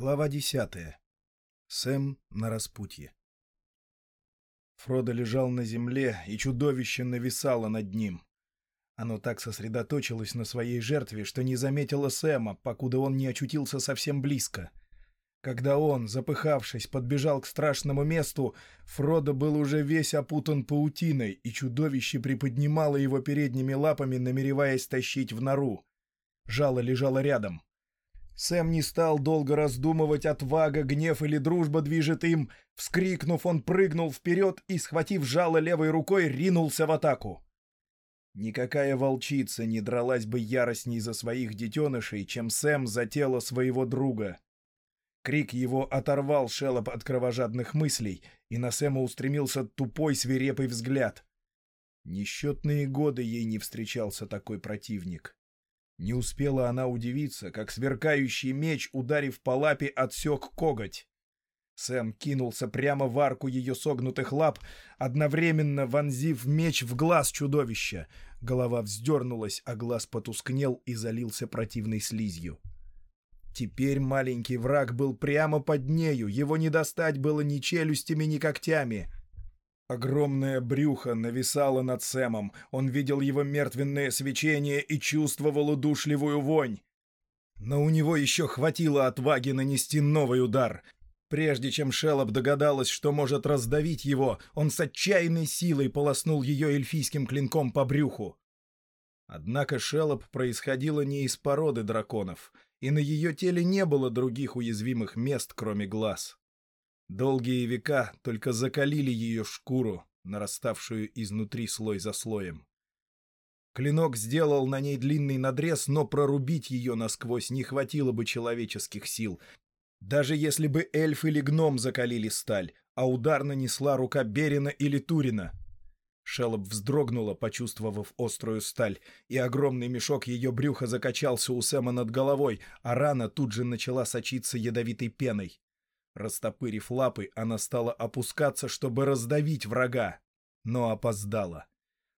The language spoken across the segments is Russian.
Глава десятая. Сэм на распутье. Фродо лежал на земле, и чудовище нависало над ним. Оно так сосредоточилось на своей жертве, что не заметило Сэма, покуда он не очутился совсем близко. Когда он, запыхавшись, подбежал к страшному месту, Фродо был уже весь опутан паутиной, и чудовище приподнимало его передними лапами, намереваясь тащить в нору. Жало лежало рядом — Сэм не стал долго раздумывать, отвага, гнев или дружба движет им. Вскрикнув, он прыгнул вперед и, схватив жало левой рукой, ринулся в атаку. Никакая волчица не дралась бы яростней за своих детенышей, чем Сэм за тело своего друга. Крик его оторвал Шелоп от кровожадных мыслей, и на Сэма устремился тупой свирепый взгляд. Несчетные годы ей не встречался такой противник. Не успела она удивиться, как сверкающий меч, ударив по лапе, отсек коготь. Сэм кинулся прямо в арку ее согнутых лап, одновременно вонзив меч в глаз чудовища. Голова вздернулась, а глаз потускнел и залился противной слизью. Теперь маленький враг был прямо под нею, его не достать было ни челюстями, ни когтями. Огромное брюхо нависало над Сэмом, он видел его мертвенное свечение и чувствовал удушливую вонь. Но у него еще хватило отваги нанести новый удар. Прежде чем Шелоп догадалась, что может раздавить его, он с отчаянной силой полоснул ее эльфийским клинком по брюху. Однако Шелоп происходила не из породы драконов, и на ее теле не было других уязвимых мест, кроме глаз. Долгие века только закалили ее шкуру, нараставшую изнутри слой за слоем. Клинок сделал на ней длинный надрез, но прорубить ее насквозь не хватило бы человеческих сил. Даже если бы эльф или гном закалили сталь, а удар нанесла рука Берина или Турина. Шелоп вздрогнула, почувствовав острую сталь, и огромный мешок ее брюха закачался у Сэма над головой, а рана тут же начала сочиться ядовитой пеной. Растопырив лапы, она стала опускаться, чтобы раздавить врага, но опоздала.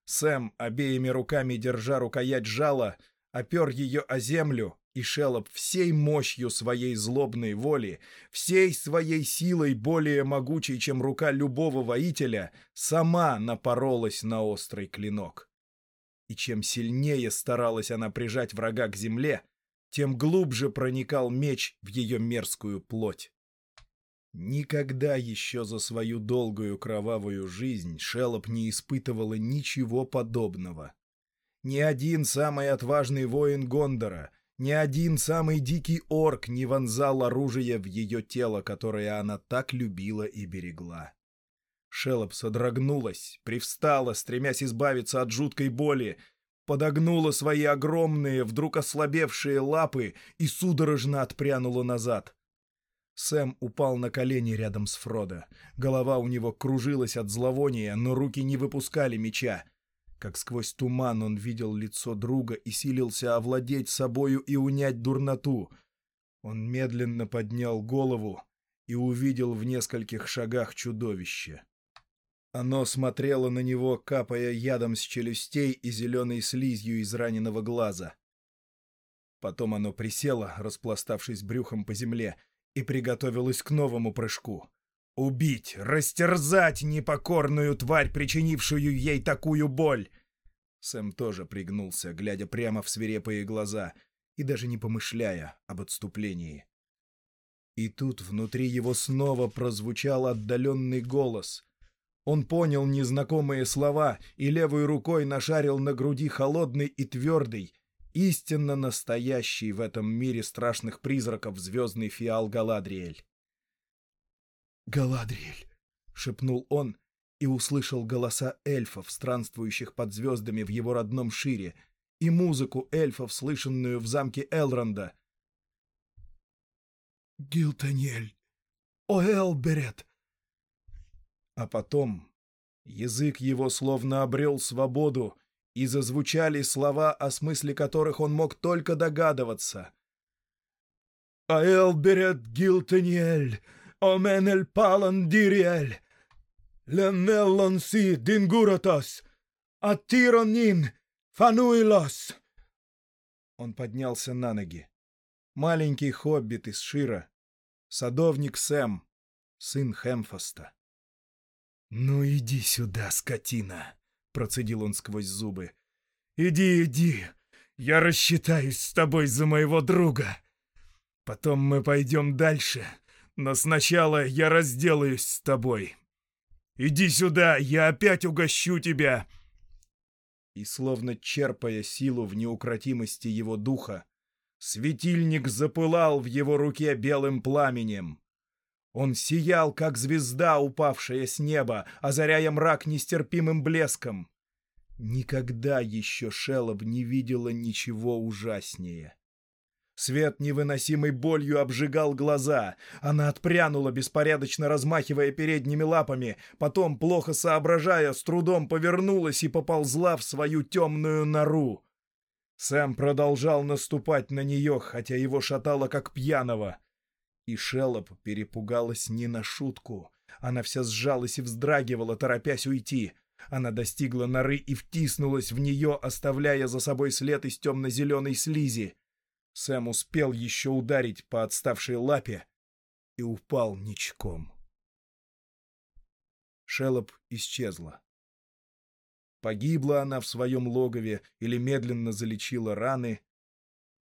Сэм, обеими руками держа рукоять жала, опер ее о землю, и Шелоп всей мощью своей злобной воли, всей своей силой более могучей, чем рука любого воителя, сама напоролась на острый клинок. И чем сильнее старалась она прижать врага к земле, тем глубже проникал меч в ее мерзкую плоть. Никогда еще за свою долгую кровавую жизнь Шелоп не испытывала ничего подобного. Ни один самый отважный воин Гондора, ни один самый дикий орк не вонзал оружие в ее тело, которое она так любила и берегла. Шелоп содрогнулась, привстала, стремясь избавиться от жуткой боли, подогнула свои огромные, вдруг ослабевшие лапы и судорожно отпрянула назад — Сэм упал на колени рядом с Фродо. Голова у него кружилась от зловония, но руки не выпускали меча. Как сквозь туман он видел лицо друга и силился овладеть собою и унять дурноту. Он медленно поднял голову и увидел в нескольких шагах чудовище. Оно смотрело на него, капая ядом с челюстей и зеленой слизью из раненого глаза. Потом оно присело, распластавшись брюхом по земле, и приготовилась к новому прыжку. Убить, растерзать непокорную тварь, причинившую ей такую боль. Сэм тоже пригнулся, глядя прямо в свирепые глаза и даже не помышляя об отступлении. И тут внутри его снова прозвучал отдаленный голос. Он понял незнакомые слова и левой рукой нашарил на груди холодный и твердый, истинно настоящий в этом мире страшных призраков звездный фиал Галадриэль. «Галадриэль!» — шепнул он и услышал голоса эльфов, странствующих под звездами в его родном шире, и музыку эльфов, слышанную в замке Элронда. «Гилтаниэль! Оэлберет!» А потом язык его словно обрел свободу, и зазвучали слова, о смысле которых он мог только догадываться. «Аэлберет Гилтениэль, Оменель Палан Дириэль, Ленеллон Си Дингуратос, Атиронин Фануилос!» Он поднялся на ноги. Маленький хоббит из Шира, Садовник Сэм, сын Хемфаста. «Ну иди сюда, скотина!» — процедил он сквозь зубы. «Иди, иди! Я рассчитаюсь с тобой за моего друга! Потом мы пойдем дальше, но сначала я разделаюсь с тобой. Иди сюда, я опять угощу тебя!» И, словно черпая силу в неукротимости его духа, светильник запылал в его руке белым пламенем. Он сиял, как звезда, упавшая с неба, озаряя мрак нестерпимым блеском. Никогда еще Шелоб не видела ничего ужаснее. Свет невыносимой болью обжигал глаза. Она отпрянула, беспорядочно размахивая передними лапами, потом, плохо соображая, с трудом повернулась и поползла в свою темную нору. Сэм продолжал наступать на нее, хотя его шатало как пьяного. И Шелоп перепугалась не на шутку. Она вся сжалась и вздрагивала, торопясь уйти. Она достигла норы и втиснулась в нее, оставляя за собой след из темно-зеленой слизи. Сэм успел еще ударить по отставшей лапе и упал ничком. Шелоп исчезла. Погибла она в своем логове или медленно залечила раны.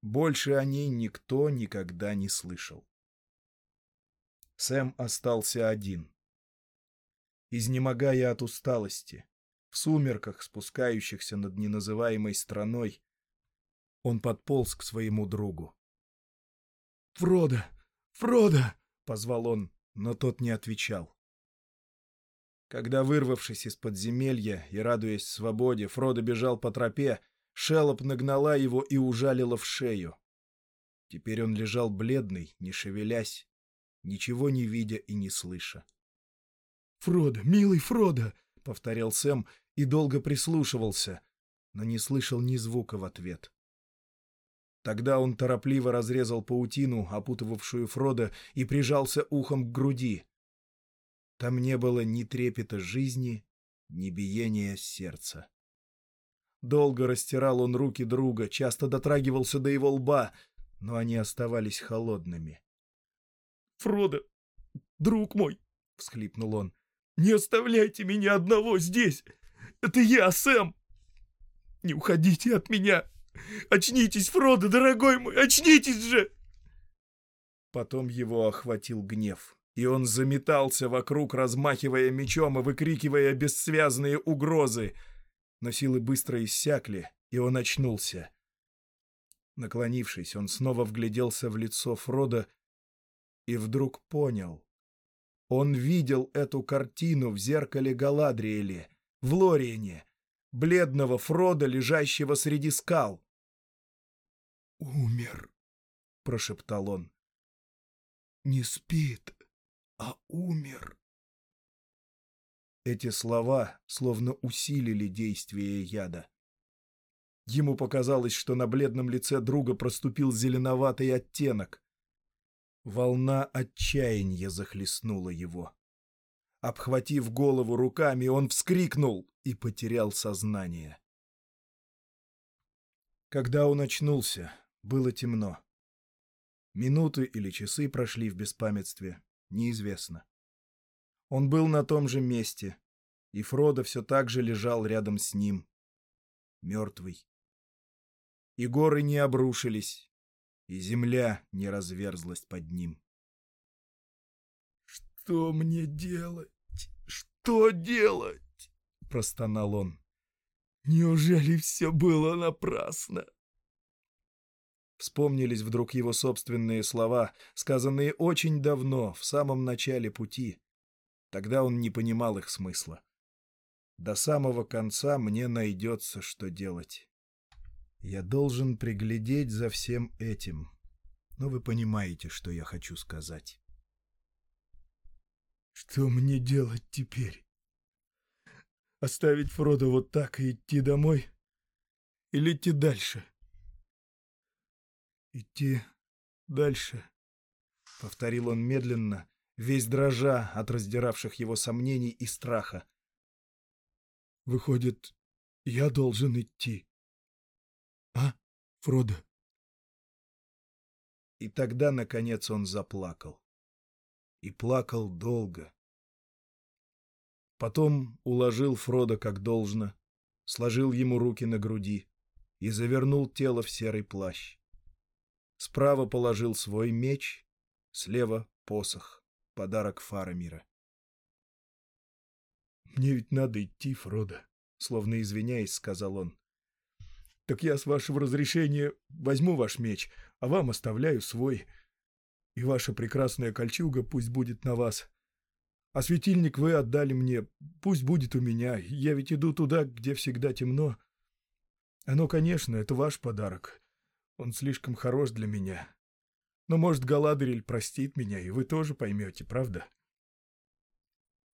Больше о ней никто никогда не слышал. Сэм остался один. Изнемогая от усталости, в сумерках, спускающихся над неназываемой страной, он подполз к своему другу. «Фродо! Фродо!» — позвал он, но тот не отвечал. Когда, вырвавшись из подземелья и радуясь свободе, Фродо бежал по тропе, Шелоп нагнала его и ужалила в шею. Теперь он лежал бледный, не шевелясь, ничего не видя и не слыша. «Фродо, милый Фродо!» — повторял Сэм и долго прислушивался, но не слышал ни звука в ответ. Тогда он торопливо разрезал паутину, опутывавшую Фродо, и прижался ухом к груди. Там не было ни трепета жизни, ни биения сердца. Долго растирал он руки друга, часто дотрагивался до его лба, но они оставались холодными. — Фродо, друг мой, — всхлипнул он, — не оставляйте меня одного здесь. Это я, Сэм. Не уходите от меня. Очнитесь, Фродо, дорогой мой, очнитесь же! Потом его охватил гнев, и он заметался вокруг, размахивая мечом и выкрикивая бессвязные угрозы. Но силы быстро иссякли, и он очнулся. Наклонившись, он снова вгляделся в лицо Фрода и вдруг понял. Он видел эту картину в зеркале Галадриэли, в Лориене, бледного Фрода, лежащего среди скал. «Умер», — прошептал он. «Не спит, а умер». Эти слова словно усилили действие яда. Ему показалось, что на бледном лице друга проступил зеленоватый оттенок. Волна отчаяния захлестнула его. Обхватив голову руками, он вскрикнул и потерял сознание. Когда он очнулся, было темно. Минуты или часы прошли в беспамятстве, неизвестно. Он был на том же месте, и Фродо все так же лежал рядом с ним, мертвый. И горы не обрушились, и земля не разверзлась под ним. «Что мне делать? Что делать?» — простонал он. «Неужели все было напрасно?» Вспомнились вдруг его собственные слова, сказанные очень давно, в самом начале пути. Тогда он не понимал их смысла. До самого конца мне найдется, что делать. Я должен приглядеть за всем этим. Но вы понимаете, что я хочу сказать. Что мне делать теперь? Оставить Фродо вот так и идти домой? Или идти дальше? Идти дальше, — повторил он медленно, весь дрожа от раздиравших его сомнений и страха. Выходит, я должен идти. А, Фродо? И тогда, наконец, он заплакал. и плакал долго. Потом уложил Фрода как должно, сложил ему руки на груди и завернул тело в серый плащ. Справа положил свой меч, слева — посох, подарок Фарамира. «Мне ведь надо идти, Фродо», — словно извиняясь, сказал он. «Так я, с вашего разрешения, возьму ваш меч, а вам оставляю свой. И ваша прекрасная кольчуга пусть будет на вас. А светильник вы отдали мне, пусть будет у меня. Я ведь иду туда, где всегда темно. Оно, конечно, это ваш подарок. Он слишком хорош для меня. Но, может, Галадриэль простит меня, и вы тоже поймете, правда?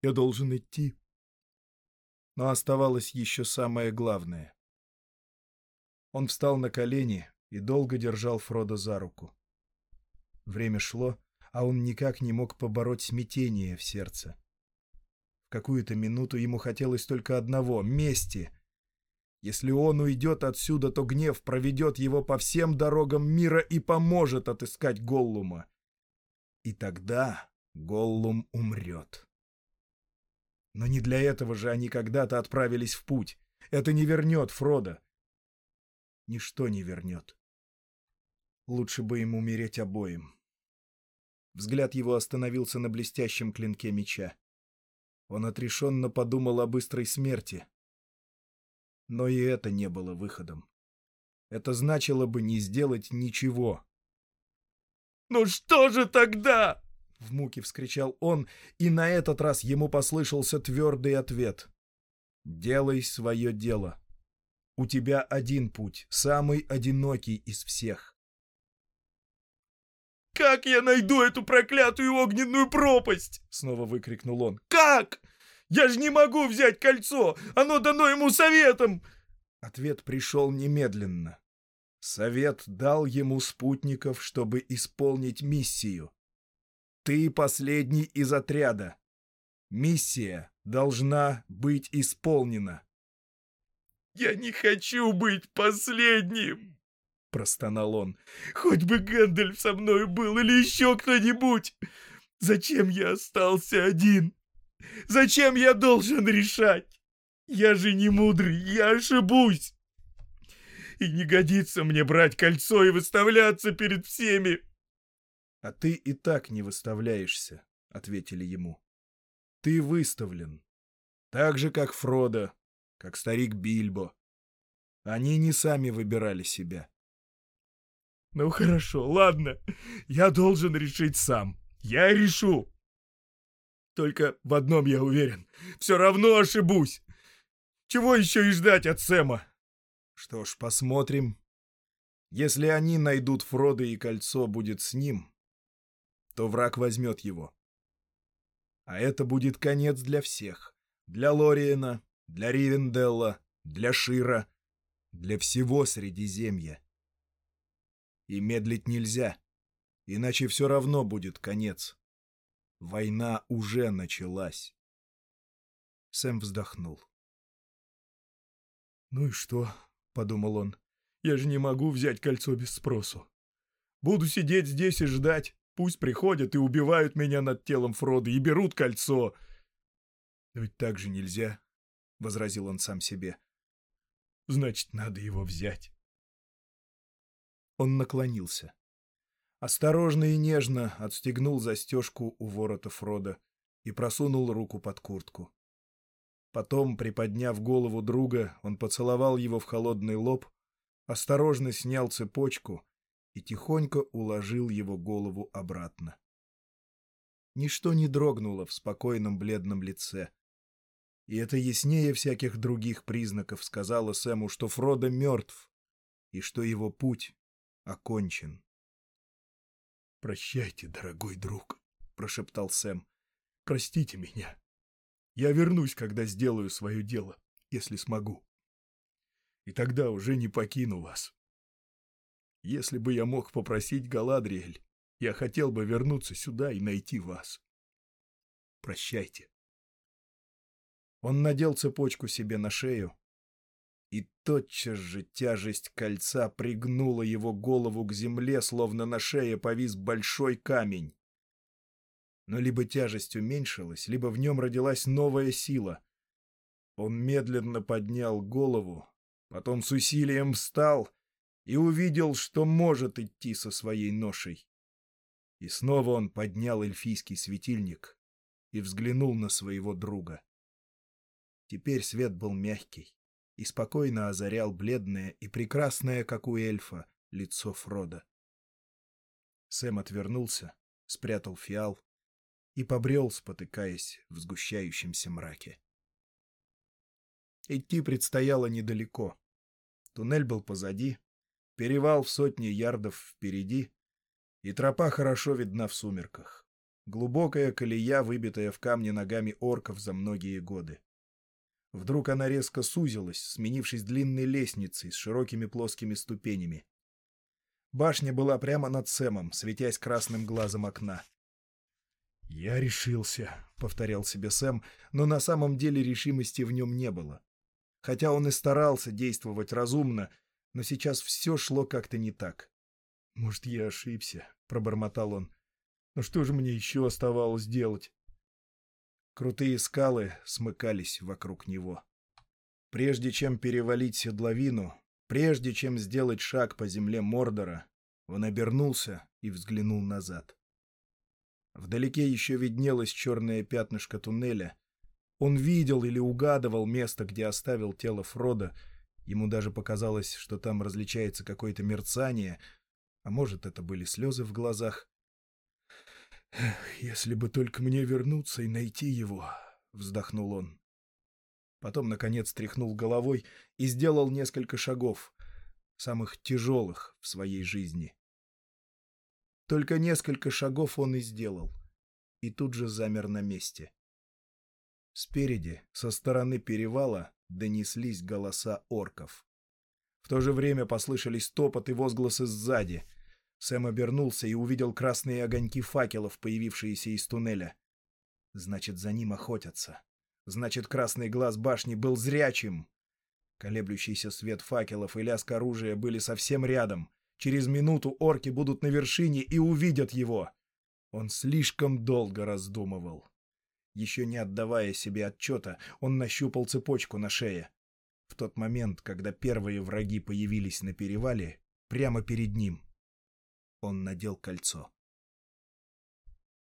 Я должен идти. Но оставалось еще самое главное. Он встал на колени и долго держал Фрода за руку. Время шло, а он никак не мог побороть смятение в сердце. В какую-то минуту ему хотелось только одного — мести. Если он уйдет отсюда, то гнев проведет его по всем дорогам мира и поможет отыскать Голлума. И тогда Голлум умрет. Но не для этого же они когда-то отправились в путь. Это не вернет Фрода. Ничто не вернет. Лучше бы им умереть обоим. Взгляд его остановился на блестящем клинке меча. Он отрешенно подумал о быстрой смерти. Но и это не было выходом. Это значило бы не сделать ничего. «Ну что же тогда?» — в муке вскричал он, и на этот раз ему послышался твердый ответ. «Делай свое дело. У тебя один путь, самый одинокий из всех. «Как я найду эту проклятую огненную пропасть?» — снова выкрикнул он. «Как? Я же не могу взять кольцо! Оно дано ему советом!» Ответ пришел немедленно. Совет дал ему спутников, чтобы исполнить миссию. Ты последний из отряда. Миссия должна быть исполнена. «Я не хочу быть последним!» — простонал он. «Хоть бы Гэндальф со мной был или еще кто-нибудь! Зачем я остался один? Зачем я должен решать? Я же не мудрый, я ошибусь! И не годится мне брать кольцо и выставляться перед всеми!» «А ты и так не выставляешься», — ответили ему. «Ты выставлен. Так же, как Фродо, как старик Бильбо. Они не сами выбирали себя». «Ну хорошо, ладно. Я должен решить сам. Я решу. Только в одном я уверен. Все равно ошибусь. Чего еще и ждать от Сэма?» «Что ж, посмотрим. Если они найдут Фрода и кольцо будет с ним, то враг возьмет его. А это будет конец для всех. Для Лориена, для Ривенделла, для Шира, для всего Средиземья. И медлить нельзя, иначе все равно будет конец. Война уже началась. Сэм вздохнул. «Ну и что?» — подумал он. «Я же не могу взять кольцо без спросу. Буду сидеть здесь и ждать, Пусть приходят и убивают меня над телом Фрода и берут кольцо. Но ведь так же нельзя, — возразил он сам себе. Значит, надо его взять. Он наклонился. Осторожно и нежно отстегнул застежку у ворота Фрода и просунул руку под куртку. Потом, приподняв голову друга, он поцеловал его в холодный лоб, осторожно снял цепочку и тихонько уложил его голову обратно. Ничто не дрогнуло в спокойном бледном лице. И это яснее всяких других признаков сказала Сэму, что Фродо мертв и что его путь окончен. «Прощайте, дорогой друг», — прошептал Сэм. «Простите меня. Я вернусь, когда сделаю свое дело, если смогу. И тогда уже не покину вас». Если бы я мог попросить Галадриэль, я хотел бы вернуться сюда и найти вас. Прощайте. Он надел цепочку себе на шею, и тотчас же тяжесть кольца пригнула его голову к земле, словно на шее повис большой камень. Но либо тяжесть уменьшилась, либо в нем родилась новая сила. Он медленно поднял голову, потом с усилием встал и увидел, что может идти со своей ношей. И снова он поднял эльфийский светильник и взглянул на своего друга. Теперь свет был мягкий и спокойно озарял бледное и прекрасное, как у эльфа, лицо Фрода. Сэм отвернулся, спрятал фиал и побрел, спотыкаясь в сгущающемся мраке. Идти предстояло недалеко. Туннель был позади, перевал в сотни ярдов впереди, и тропа хорошо видна в сумерках. Глубокая колея, выбитая в камне ногами орков за многие годы. Вдруг она резко сузилась, сменившись длинной лестницей с широкими плоскими ступенями. Башня была прямо над Сэмом, светясь красным глазом окна. «Я решился», — повторял себе Сэм, но на самом деле решимости в нем не было. Хотя он и старался действовать разумно, но сейчас все шло как-то не так. «Может, я ошибся», — пробормотал он. «Но что же мне еще оставалось делать?» Крутые скалы смыкались вокруг него. Прежде чем перевалить седловину, прежде чем сделать шаг по земле Мордора, он обернулся и взглянул назад. Вдалеке еще виднелось черное пятнышко туннеля. Он видел или угадывал место, где оставил тело Фрода. Ему даже показалось, что там различается какое-то мерцание, а может, это были слезы в глазах. «Если бы только мне вернуться и найти его», — вздохнул он. Потом, наконец, тряхнул головой и сделал несколько шагов, самых тяжелых в своей жизни. Только несколько шагов он и сделал, и тут же замер на месте. Спереди, со стороны перевала, донеслись голоса орков. В то же время послышались топот и возгласы сзади — Сэм обернулся и увидел красные огоньки факелов, появившиеся из туннеля. Значит, за ним охотятся. Значит, красный глаз башни был зрячим. Колеблющийся свет факелов и лязг оружия были совсем рядом. Через минуту орки будут на вершине и увидят его. Он слишком долго раздумывал. Еще не отдавая себе отчета, он нащупал цепочку на шее. В тот момент, когда первые враги появились на перевале, прямо перед ним — он надел кольцо.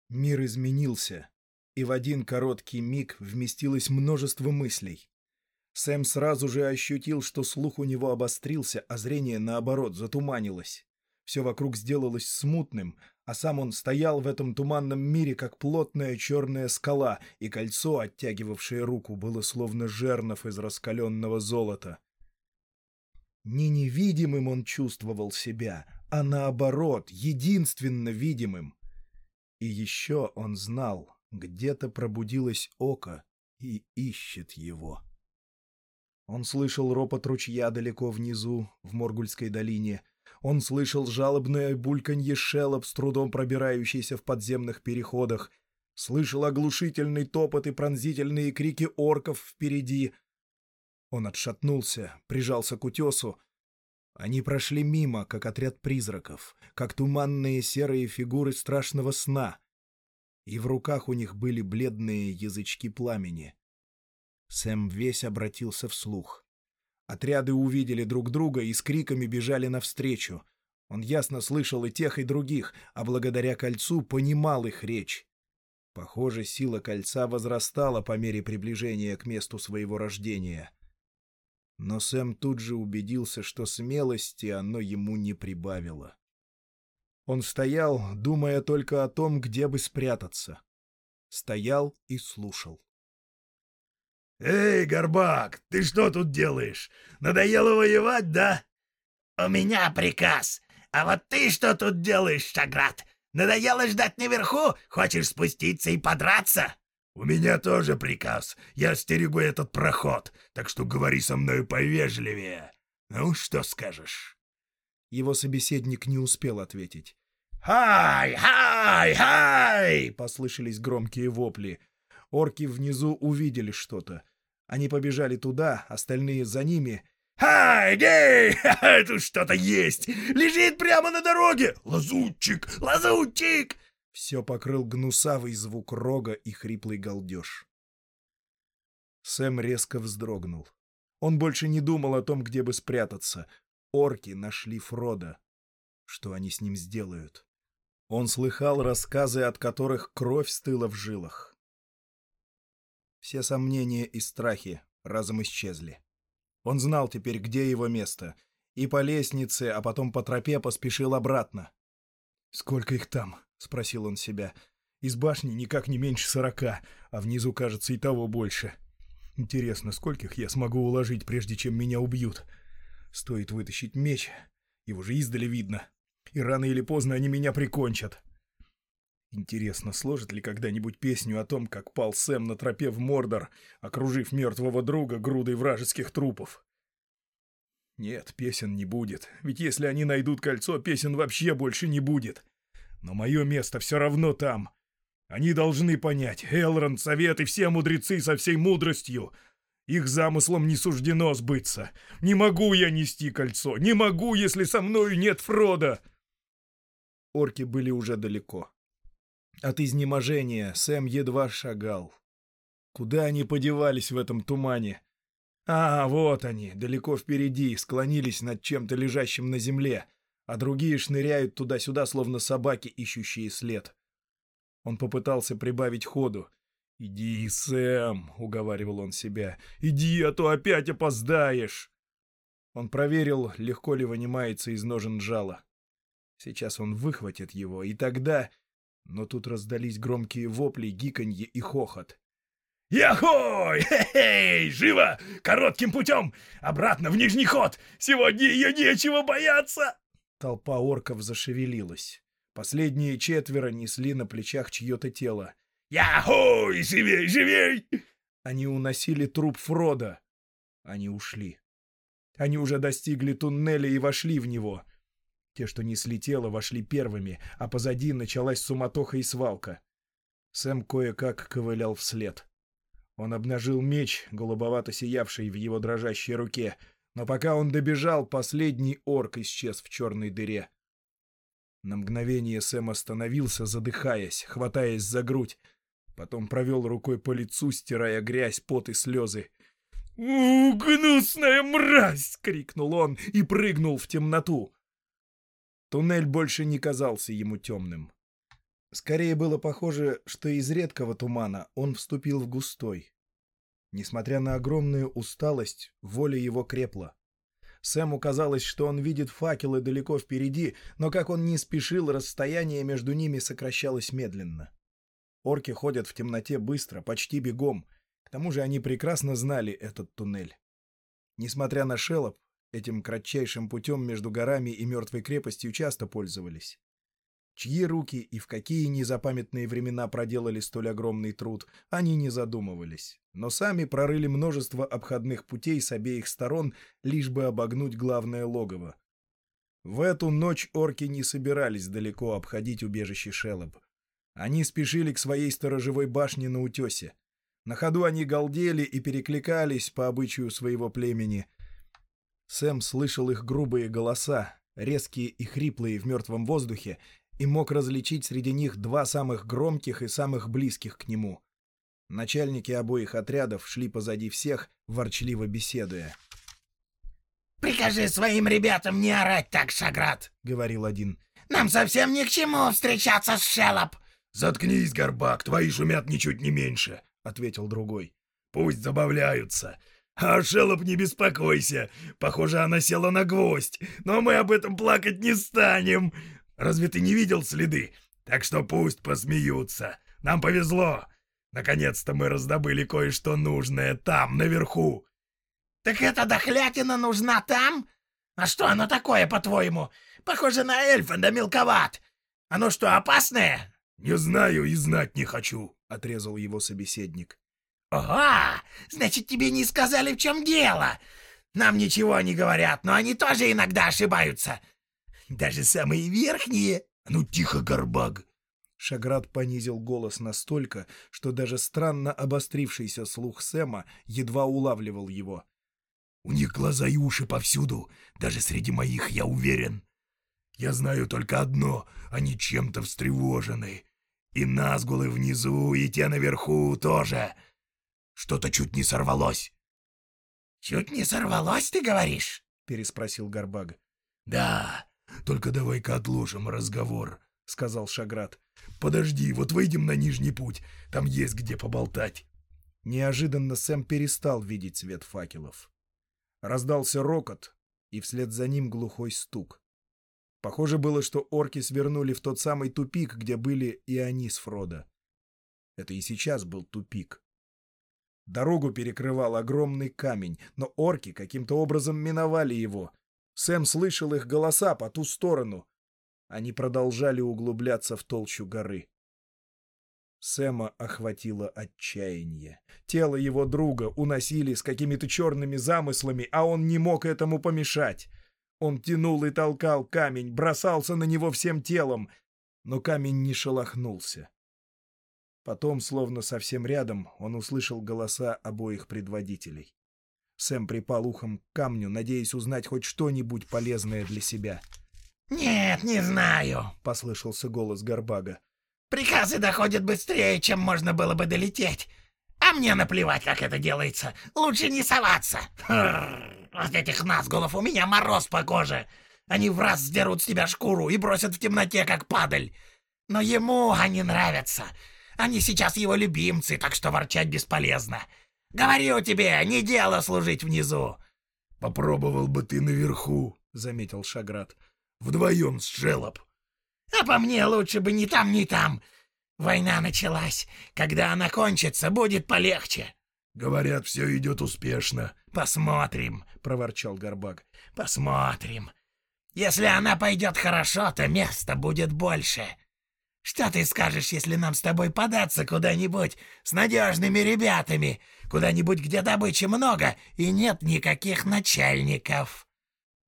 Мир изменился, и в один короткий миг вместилось множество мыслей. Сэм сразу же ощутил, что слух у него обострился, а зрение, наоборот, затуманилось. Все вокруг сделалось смутным, а сам он стоял в этом туманном мире, как плотная черная скала, и кольцо, оттягивавшее руку, было словно жернов из раскаленного золота. Не невидимым он чувствовал себя, а наоборот, единственно видимым. И еще он знал, где-то пробудилось око и ищет его. Он слышал ропот ручья далеко внизу, в Моргульской долине. Он слышал жалобное бульканье шелоп, с трудом пробирающийся в подземных переходах. Слышал оглушительный топот и пронзительные крики орков впереди. Он отшатнулся, прижался к утесу, они прошли мимо, как отряд призраков, как туманные серые фигуры страшного сна. И в руках у них были бледные язычки пламени. Сэм весь обратился вслух. Отряды увидели друг друга и с криками бежали навстречу. Он ясно слышал и тех, и других, а благодаря кольцу понимал их речь. Похоже, сила кольца возрастала по мере приближения к месту своего рождения — но Сэм тут же убедился, что смелости оно ему не прибавило. Он стоял, думая только о том, где бы спрятаться. Стоял и слушал. «Эй, Горбак, ты что тут делаешь? Надоело воевать, да?» «У меня приказ. А вот ты что тут делаешь, Шаград? Надоело ждать наверху? Хочешь спуститься и подраться?» «У меня тоже приказ. Я стерегу этот проход, так что говори со мною повежливее. Ну, что скажешь?» Его собеседник не успел ответить. «Хай! Хай! Хай!» — послышались громкие вопли. Орки внизу увидели что-то. Они побежали туда, остальные за ними. «Хай! Гей! Тут что-то есть! Лежит прямо на дороге! Лазутчик! Лазутчик!» Все покрыл гнусавый звук рога и хриплый галдеж. Сэм резко вздрогнул. Он больше не думал о том, где бы спрятаться. Орки нашли Фрода. Что они с ним сделают? Он слыхал рассказы, от которых кровь стыла в жилах. Все сомнения и страхи разом исчезли. Он знал теперь, где его место, и по лестнице, а потом по тропе поспешил обратно. «Сколько их там?» — спросил он себя. «Из башни никак не меньше сорока, а внизу, кажется, и того больше. Интересно, скольких я смогу уложить, прежде чем меня убьют? Стоит вытащить меч, его же издали видно, и рано или поздно они меня прикончат». Интересно, сложит ли когда-нибудь песню о том, как пал Сэм на тропе в Мордор, окружив мертвого друга грудой вражеских трупов? Нет, песен не будет, ведь если они найдут кольцо, песен вообще больше не будет. Но мое место все равно там. Они должны понять, Элронд, Совет и все мудрецы со всей мудростью. Их замыслом не суждено сбыться. Не могу я нести кольцо, не могу, если со мною нет Фрода. Орки были уже далеко. От изнеможения Сэм едва шагал. Куда они подевались в этом тумане? А, вот они, далеко впереди, склонились над чем-то лежащим на земле, а другие шныряют туда-сюда, словно собаки, ищущие след. Он попытался прибавить ходу. «Иди, Сэм», — уговаривал он себя, — «иди, а то опять опоздаешь». Он проверил, легко ли вынимается из ножен жало. Сейчас он выхватит его, и тогда... Но тут раздались громкие вопли, гиканье и хохот. «Яхой! Хе-хей! Живо! Коротким путем! Обратно в Нижний ход! Сегодня ее нечего бояться!» Толпа орков зашевелилась. Последние четверо несли на плечах чье-то тело. «Яхой! Живей, живей!» Они уносили труп Фрода. Они ушли. Они уже достигли туннеля и вошли в него. Те, что несли тело, вошли первыми, а позади началась суматоха и свалка. Сэм кое-как ковылял вслед. Он обнажил меч, голубовато сиявший в его дрожащей руке, но пока он добежал, последний орк исчез в черной дыре. На мгновение Сэм остановился, задыхаясь, хватаясь за грудь. Потом провел рукой по лицу, стирая грязь, пот и слезы. «У, гнусная мразь!» — крикнул он и прыгнул в темноту. Туннель больше не казался ему темным. Скорее было похоже, что из редкого тумана он вступил в густой. Несмотря на огромную усталость, воля его крепла. Сэму казалось, что он видит факелы далеко впереди, но как он не спешил, расстояние между ними сокращалось медленно. Орки ходят в темноте быстро, почти бегом. К тому же они прекрасно знали этот туннель. Несмотря на шелоп, этим кратчайшим путем между горами и мертвой крепостью часто пользовались. Чьи руки и в какие незапамятные времена проделали столь огромный труд, они не задумывались, но сами прорыли множество обходных путей с обеих сторон, лишь бы обогнуть главное логово. В эту ночь орки не собирались далеко обходить убежище Шелоб. Они спешили к своей сторожевой башне на утесе. На ходу они галдели и перекликались по обычаю своего племени. Сэм слышал их грубые голоса, резкие и хриплые в мертвом воздухе, и мог различить среди них два самых громких и самых близких к нему. Начальники обоих отрядов шли позади всех, ворчливо беседуя. «Прикажи своим ребятам не орать так, Шаград!» — говорил один. «Нам совсем ни к чему встречаться с Шелоп!» «Заткнись, Горбак, твои шумят ничуть не меньше!» — ответил другой. «Пусть забавляются. А Шелоп, не беспокойся. Похоже, она села на гвоздь. Но мы об этом плакать не станем. Разве ты не видел следы? Так что пусть посмеются. Нам повезло. Наконец-то мы раздобыли кое-что нужное там, наверху. Так эта дохлятина нужна там? А что оно такое, по-твоему? Похоже на эльфа, да мелковат. Оно что, опасное? Не знаю и знать не хочу, отрезал его собеседник. Ага, значит, тебе не сказали, в чем дело. Нам ничего не говорят, но они тоже иногда ошибаются. Даже самые верхние. Ну тихо, горбаг. Шаград понизил голос настолько, что даже странно обострившийся слух Сэма едва улавливал его. «У них глаза и уши повсюду, даже среди моих, я уверен. Я знаю только одно — они чем-то встревожены. И Назгулы внизу, и те наверху тоже. Что-то чуть не сорвалось. «Чуть не сорвалось, ты говоришь?» — переспросил Горбага. «Да, только давай-ка отложим разговор», — сказал Шаград. «Подожди, вот выйдем на Нижний путь, там есть где поболтать». Неожиданно Сэм перестал видеть свет факелов. Раздался рокот, и вслед за ним глухой стук. Похоже было, что орки свернули в тот самый тупик, где были и они с Фродо. Это и сейчас был тупик. Дорогу перекрывал огромный камень, но орки каким-то образом миновали его. Сэм слышал их голоса по ту сторону. Они продолжали углубляться в толщу горы. Сэма охватило отчаяние. Тело его друга уносили с какими-то черными замыслами, а он не мог этому помешать. Он тянул и толкал камень, бросался на него всем телом, но камень не шелохнулся. Потом, словно совсем рядом, он услышал голоса обоих предводителей. Сэм припал ухом к камню, надеясь узнать хоть что-нибудь полезное для себя. «Нет, не знаю», — послышался голос Горбага. «Приказы доходят быстрее, чем можно было бы долететь. А мне наплевать, как это делается. Лучше не соваться. Хрррр, от этих назгулов у меня мороз по коже. Они в раз сдерут с тебя шкуру и бросят в темноте, как падаль. Но ему они нравятся. Они сейчас его любимцы, так что ворчать бесполезно. Говорю тебе, не дело служить внизу. — Попробовал бы ты наверху, — заметил Шаград. — Вдвоем с Шелоп. — А по мне лучше бы ни там, ни там. Война началась. Когда она кончится, будет полегче. — Говорят, все идет успешно. — Посмотрим, — проворчал Горбак. — Посмотрим. Если она пойдет хорошо, то места будет больше. Что ты скажешь, если нам с тобой податься куда-нибудь с надежными ребятами, куда-нибудь, где добычи много и нет никаких начальников?»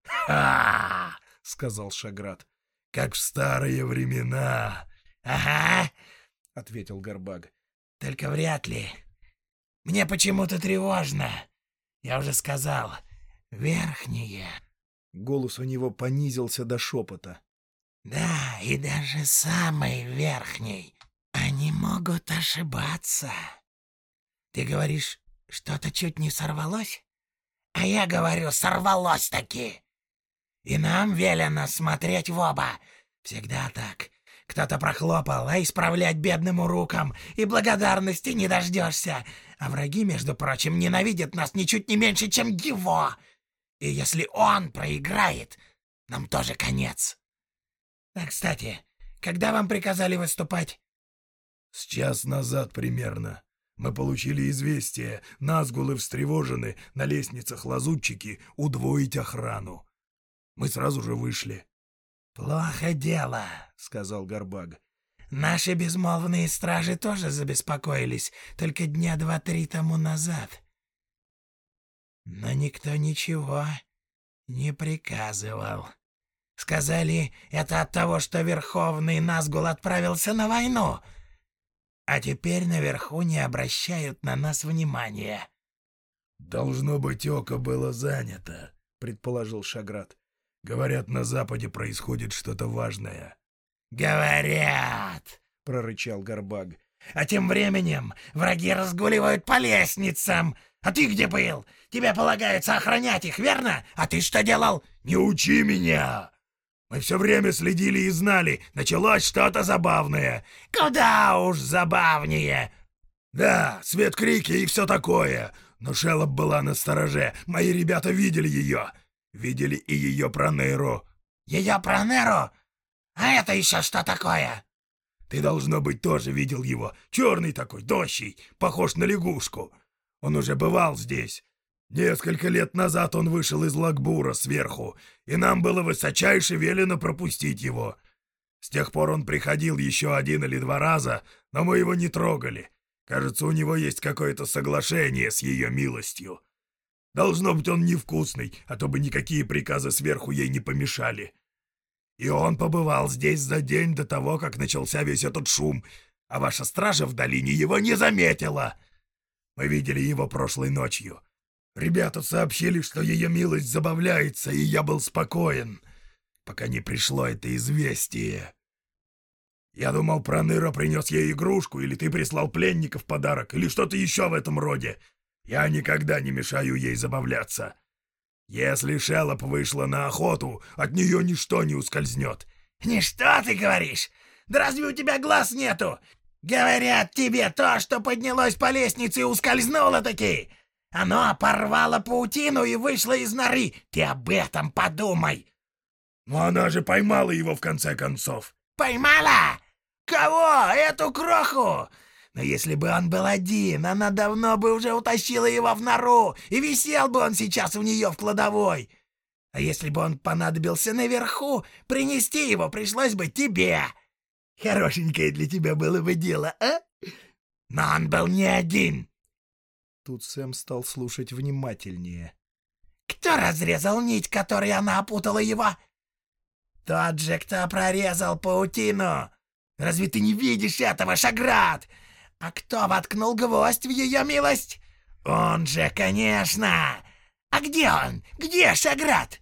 «Ха!» — сказал Шаград. «Как в старые времена!» «Ага!» — ответил Горбаг. «Только вряд ли. Мне почему-то тревожно. Я уже сказал, верхние». Голос у него понизился до шепота. Да, и даже самый верхний. Они могут ошибаться. Ты говоришь, что-то чуть не сорвалось? А я говорю, сорвалось таки. И нам велено смотреть в оба. Всегда так. Кто-то прохлопал, а исправлять бедному рукам и благодарности не дождешься. А враги, между прочим, ненавидят нас ничуть не меньше, чем его. И если он проиграет, нам тоже конец. А, кстати, когда вам приказали выступать? С час назад примерно. Мы получили известие, назгулы встревожены, на лестницах лазутчики удвоить охрану. Мы сразу же вышли. «Плохо дело», — сказал Горбаг. «Наши безмолвные стражи тоже забеспокоились, только дня два-три тому назад. Но никто ничего не приказывал». Сказали, это от того, что Верховный Назгул отправился на войну. А теперь наверху не обращают на нас внимания. «Должно быть, око было занято», — предположил Шаград. «Говорят, на Западе происходит что-то важное». «Говорят», — прорычал Горбаг. «А тем временем враги разгуливают по лестницам. А ты где был? Тебе полагается охранять их, верно? А ты что делал?» «Не учи меня!» Мы все время следили и знали, началось что-то забавное. Куда уж забавнее. Да, свет крики и все такое. Но Шелоп была на стороже. Мои ребята видели ее. Видели и ее Пронеру. Ее Пронеру? А это еще что такое? Ты, должно быть, тоже видел его. Черный такой, дощий, похож на лягушку. Он уже бывал здесь. Несколько лет назад он вышел из Лагбура сверху, и нам было высочайше велено пропустить его. С тех пор он приходил еще один или два раза, но мы его не трогали. Кажется, у него есть какое-то соглашение с ее милостью. Должно быть, он невкусный, а то бы никакие приказы сверху ей не помешали. И он побывал здесь за день до того, как начался весь этот шум, а ваша стража в долине его не заметила. Мы видели его прошлой ночью. Ребята сообщили, что ее милость забавляется, и я был спокоен, пока не пришло это известие. Я думал, Проныра принес ей игрушку, или ты прислал пленника в подарок, или что-то еще в этом роде. Я никогда не мешаю ей забавляться. Если Шелоп вышла на охоту, от нее ничто не ускользнет. «Ничто, ты говоришь? Да разве у тебя глаз нету? Говорят тебе то, что поднялось по лестнице и ускользнуло таки. Оно порвало паутину и вышло из норы. Ты об этом подумай!» «Но она же поймала его в конце концов!» «Поймала? Кого? Эту кроху? Но если бы он был один, она давно бы уже утащила его в нору, и висел бы он сейчас у нее в кладовой. А если бы он понадобился наверху, принести его пришлось бы тебе. Хорошенькое для тебя было бы дело, а? Но он был не один. Тут Сэм стал слушать внимательнее. Кто разрезал нить, которой она опутала его? Тот же, кто прорезал паутину. Разве ты не видишь этого, Шаград? А кто воткнул гвоздь в ее милость? Он же, конечно. А где он? Где Шаград?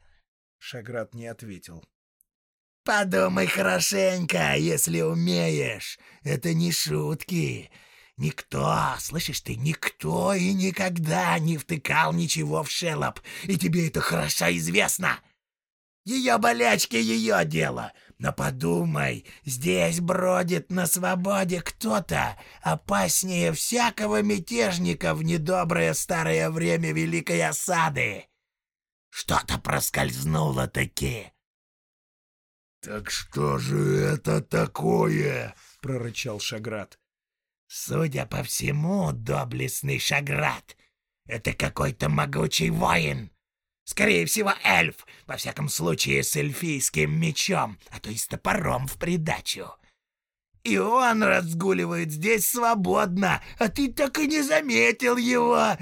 Шаград не ответил. Подумай хорошенько, если умеешь. Это не шутки. Никто, слышишь ты, никто и никогда не втыкал ничего в шелоп, и тебе это хорошо известно. Ее болячки — ее дело. Но подумай, здесь бродит на свободе кто-то опаснее всякого мятежника в недоброе старое время Великой Осады. Что-то проскользнуло таки. «Так что же это такое?» — прорычал Шаград. «Судя по всему, доблестный Шаград, это какой-то могучий воин. Скорее всего, эльф, во всяком случае, с эльфийским мечом, а то и с топором в придачу. И он разгуливает здесь свободно, а ты так и не заметил его.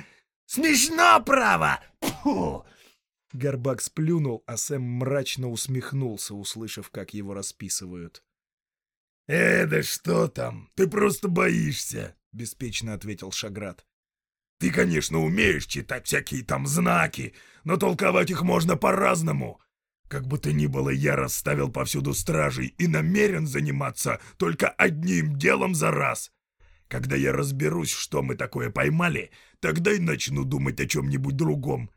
Смешно, право! Фу! Горбак сплюнул, а Сэм мрачно усмехнулся, услышав, как его расписывают. «Э, да что там? Ты просто боишься!» — беспечно ответил Шаград. «Ты, конечно, умеешь читать всякие там знаки, но толковать их можно по-разному. Как бы то ни было, я расставил повсюду стражей и намерен заниматься только одним делом за раз. Когда я разберусь, что мы такое поймали, тогда и начну думать о чем-нибудь другом.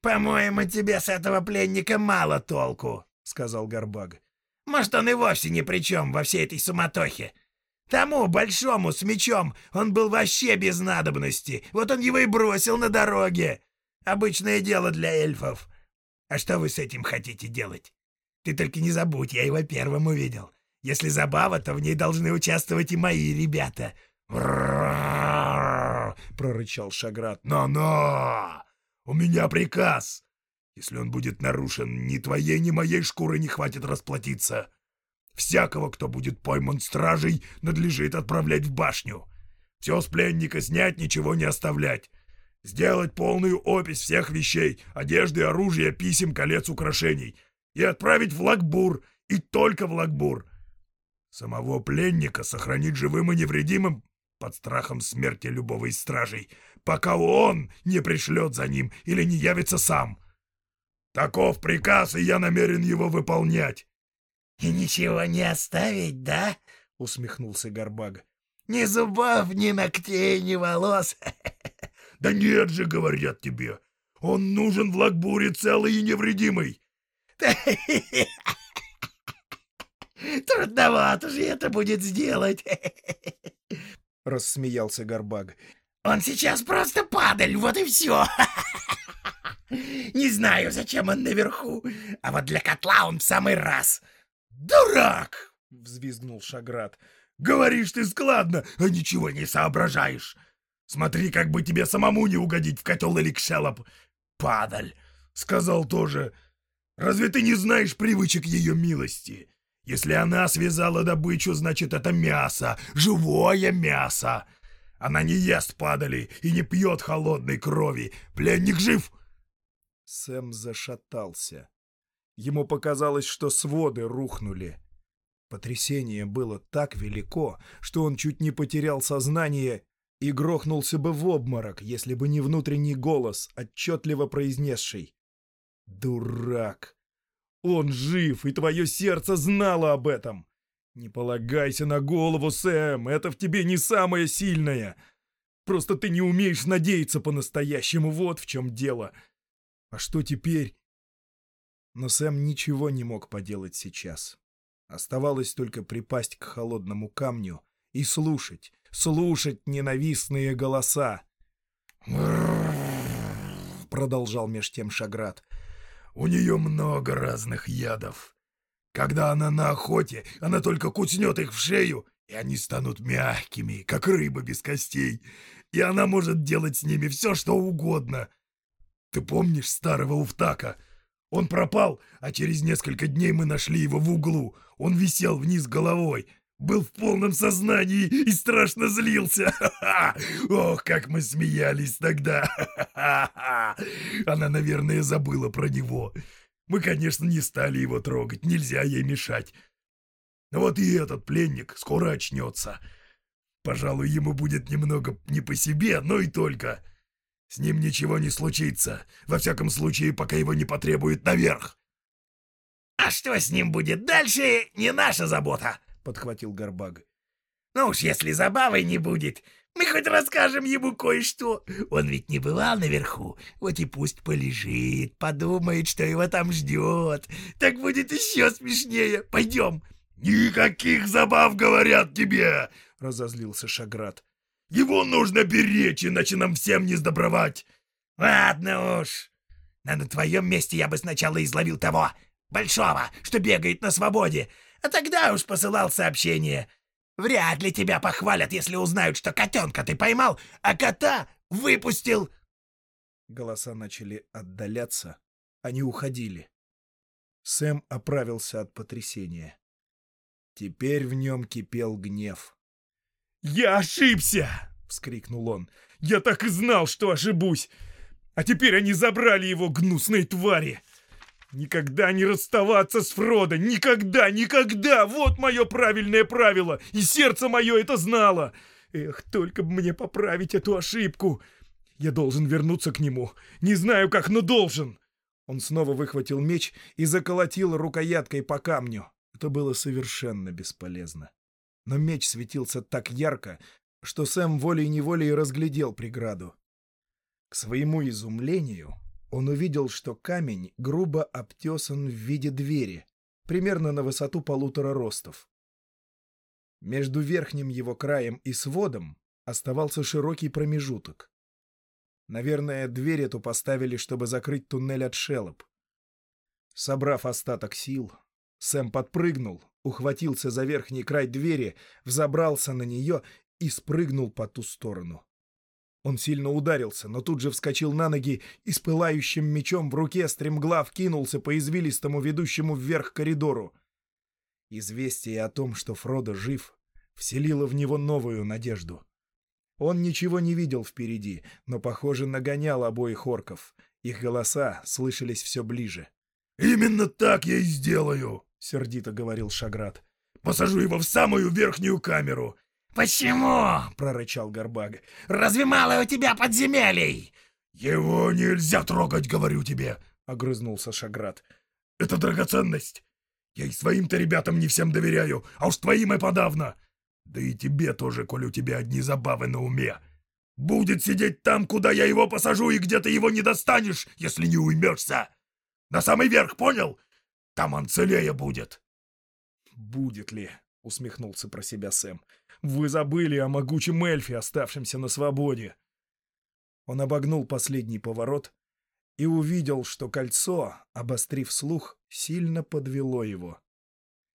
«По-моему, тебе с этого пленника мало толку», — сказал Горбаг. «Может, он и вовсе ни при чем во всей этой суматохе. Тому большому с мечом он был вообще без надобности, вот он его и бросил на дороге. Обычное дело для эльфов. А что вы с этим хотите делать? Ты только не забудь, я его первым увидел. Если забава, то в ней должны участвовать и мои ребята». прорычал Шаград. «Но-но! У меня приказ. Если он будет нарушен, ни твоей, ни моей шкуры не хватит расплатиться. Всякого, кто будет пойман стражей, надлежит отправлять в башню. Все с пленника снять, ничего не оставлять. Сделать полную опись всех вещей, одежды, оружия, писем, колец, украшений. И отправить в Лакбур, и только в Лакбур. Самого пленника сохранить живым и невредимым под страхом смерти любого из стражей, пока он не пришлет за ним или не явится сам. Таков приказ, и я намерен его выполнять. — И ничего не оставить, да? — усмехнулся Горбаг. — Ни зубов, ни ногтей, ни волос. — Да нет же, говорят тебе. Он нужен в Лакбуре целый и невредимый. — Трудновато же это будет сделать. — рассмеялся Горбаг. Он сейчас просто падаль, вот и все. Не знаю, зачем он наверху, а вот для котла он в самый раз. Дурак! — взвизгнул Шаград. Говоришь ты складно, а ничего не соображаешь. Смотри, как бы тебе самому не угодить в котел или кшелоп. Падаль, — сказал тоже. Разве ты не знаешь привычек ее милости? Если она связала добычу, значит, это мясо, живое мясо. Она не ест падали и не пьет холодной крови. Пленник жив!» Сэм зашатался. Ему показалось, что своды рухнули. Потрясение было так велико, что он чуть не потерял сознание и грохнулся бы в обморок, если бы не внутренний голос, отчетливо произнесший «Дурак! Он жив, и твое сердце знало об этом! «Не полагайся на голову, Сэм, это в тебе не самое сильное. Просто ты не умеешь надеяться по-настоящему, вот в чем дело. А что теперь?» Но Сэм ничего не мог поделать сейчас. Оставалось только припасть к холодному камню и слушать, слушать ненавистные голоса. Продолжал меж тем Шаград. «У нее много разных ядов. Когда она на охоте, она только куснет их в шею, и они станут мягкими, как рыба без костей, и она может делать с ними все, что угодно. Ты помнишь старого Уфтака?» Он пропал, а через несколько дней мы нашли его в углу. Он висел вниз головой, был в полном сознании и страшно злился. Ох, как мы смеялись тогда. Она, наверное, забыла про него. Мы, конечно, не стали его трогать, нельзя ей мешать. Но вот и этот пленник скоро очнется. Пожалуй, ему будет немного не по себе, но и только. С ним ничего не случится. Во всяком случае, пока его не потребует наверх. «А что с ним будет дальше, не наша забота», — подхватил Горбаг. «Ну уж если забавы не будет, мы хоть расскажем ему кое-что. Он ведь не бывал наверху, вот и пусть полежит, подумает, что его там ждет. Так будет еще смешнее. Пойдем». «Никаких забав, говорят тебе!» — разозлился Шаград. Его нужно беречь, иначе нам всем не сдобровать. Ладно уж. Но на твоем месте я бы сначала изловил того, большого, что бегает на свободе, а тогда уж посылал сообщение. Вряд ли тебя похвалят, если узнают, что котенка ты поймал, а кота выпустил. Голоса начали отдаляться. Они уходили. Сэм оправился от потрясения. Теперь в нем кипел гнев. «Я ошибся!» — вскрикнул он. «Я так и знал, что ошибусь! А теперь они забрали его, гнусные твари! Никогда не расставаться с Фродо! Никогда, никогда! Вот мое правильное правило! И сердце мое это знало! Эх, только бы мне поправить эту ошибку! Я должен вернуться к нему! Не знаю как, но должен!» Он снова выхватил меч и заколотил рукояткой по камню. Это было совершенно бесполезно но меч светился так ярко, что Сэм волей-неволей разглядел преграду. К своему изумлению он увидел, что камень грубо обтесан в виде двери, примерно на высоту полутора ростов. Между верхним его краем и сводом оставался широкий промежуток. Наверное, дверь эту поставили, чтобы закрыть туннель от шелоп. Собрав остаток сил, Сэм подпрыгнул, ухватился за верхний край двери, взобрался на нее и спрыгнул по ту сторону. Он сильно ударился, но тут же вскочил на ноги и с пылающим мечом в руке стремглав кинулся по извилистому ведущему вверх коридору. Известие о том, что Фродо жив, вселило в него новую надежду. Он ничего не видел впереди, но, похоже, нагонял обоих орков. Их голоса слышались все ближе. «Именно так я и сделаю!» — сердито говорил Шаград. «Посажу его в самую верхнюю камеру!» «Почему?» — прорычал Горбаг. «Разве мало у тебя подземелий?» «Его нельзя трогать, говорю тебе!» — огрызнулся Шаград. «Это драгоценность! Я и своим-то ребятам не всем доверяю, а уж твоим и подавно! Да и тебе тоже, коль у тебя одни забавы на уме! Будет сидеть там, куда я его посажу, и где ты его не достанешь, если не уймешься! На самый верх, понял? Там он целее будет. Будет ли? Усмехнулся про себя Сэм. Вы забыли о могучем эльфе, оставшемся на свободе. Он обогнул последний поворот и увидел, что кольцо, обострив слух, сильно подвело его.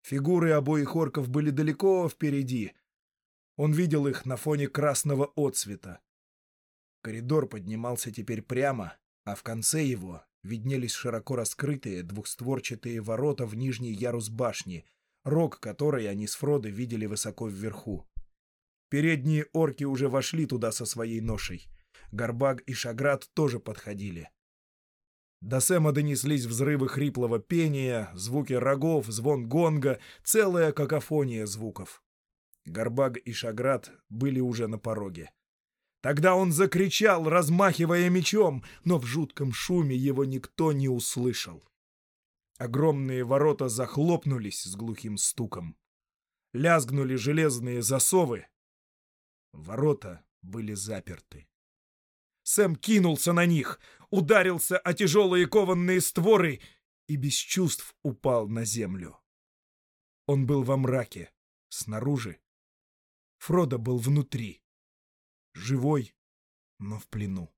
Фигуры обоих орков были далеко впереди. Он видел их на фоне красного отцвета. Коридор поднимался теперь прямо, а в конце его виднелись широко раскрытые двухстворчатые ворота в нижний ярус башни, рог которой они с Фродо видели высоко вверху. Передние орки уже вошли туда со своей ношей. Горбаг и Шаград тоже подходили. До Сэма донеслись взрывы хриплого пения, звуки рогов, звон гонга, целая какофония звуков. Горбаг и Шаград были уже на пороге. Тогда он закричал, размахивая мечом, но в жутком шуме его никто не услышал. Огромные ворота захлопнулись с глухим стуком. Лязгнули железные засовы. Ворота были заперты. Сэм кинулся на них, ударился о тяжелые кованные створы и без чувств упал на землю. Он был во мраке, снаружи. Фродо был внутри, живой, но в плену.